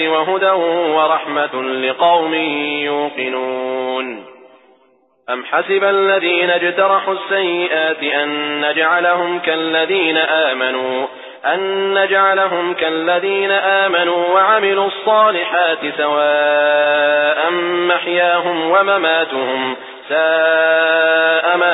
وهدى ورحمة لقوم يوقنون. أم حسب الذين اجترحوا السيئات أن نجعلهم كالذين آمنوا أن نجعلهم كالذين آمنوا وعملوا الصالحات سواء محياهم ومماتهم ساء ما